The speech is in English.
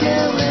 killing.